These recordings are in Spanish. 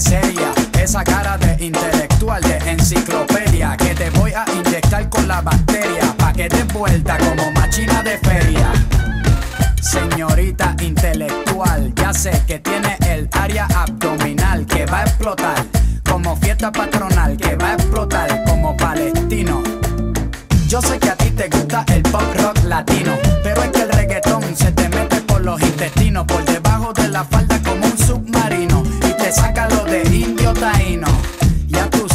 seria, esa cara de intelectual de enciclopedia que te voy a inyectar con la bacteria pa que te vuelta como machina de feria. Señorita intelectual, ya sé que tiene el área abdominal que va a explotar como fiesta patronal que va a explotar como palestino. Yo sé que a ti te gusta el pop rock latino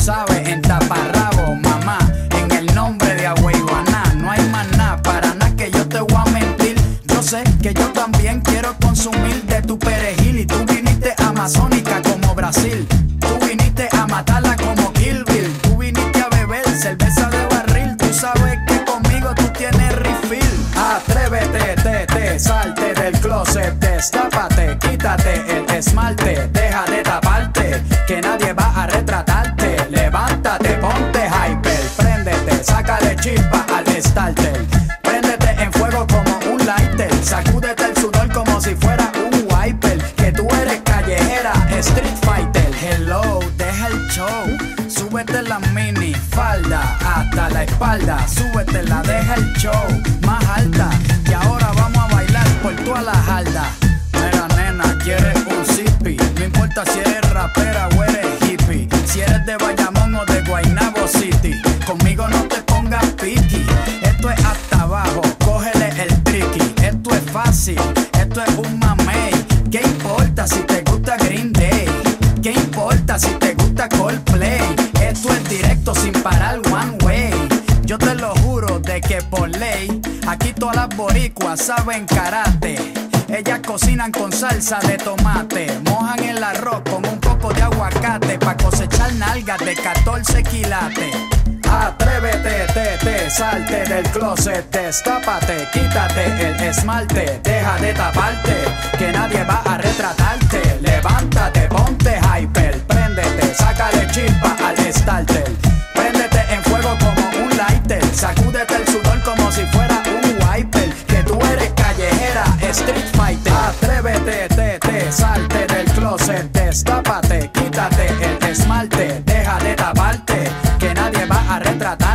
en taparrabo, mamá, en el nombre de Agüeyuaná, no hay más nada, para nada que yo te voy a mentir. Yo sé que yo también quiero consumir de tu perejil y tú viniste amazónica como Brasil. Tú viniste a matarla como Kill. Tú viniste a beber cerveza de barril. Tú sabes que conmigo tú tienes refill. Atrévete, te, te, salte del closet, destápate, quítate el esmalte, street fighter. Hello, deja el show. Súbete la mini falda hasta la espalda. Súbete la, deja el show más alta. Y ahora vamos a bailar por toda la jarda. Mira, nena, quieres un zippy. No importa si eres rapera o eres hippie. Si eres de Bayamón o de Guaynabo City. Conmigo no te pongas piqui. Esto es hasta abajo, cógele el tricky. Esto es fácil, esto es un mamey. ¿Qué importa si te si te gusta Coldplay? Esto es directo sin parar one way. Yo te lo juro de que por ley, aquí todas las boricuas saben karate. Ellas cocinan con salsa de tomate, mojan el arroz con un poco de aguacate pa' cosechar nalgas de 14 quilates. Atrévete, te, te, salte del closet, destápate, quítate el esmalte, deja de taparte, que nadie va a retratarte. retratar.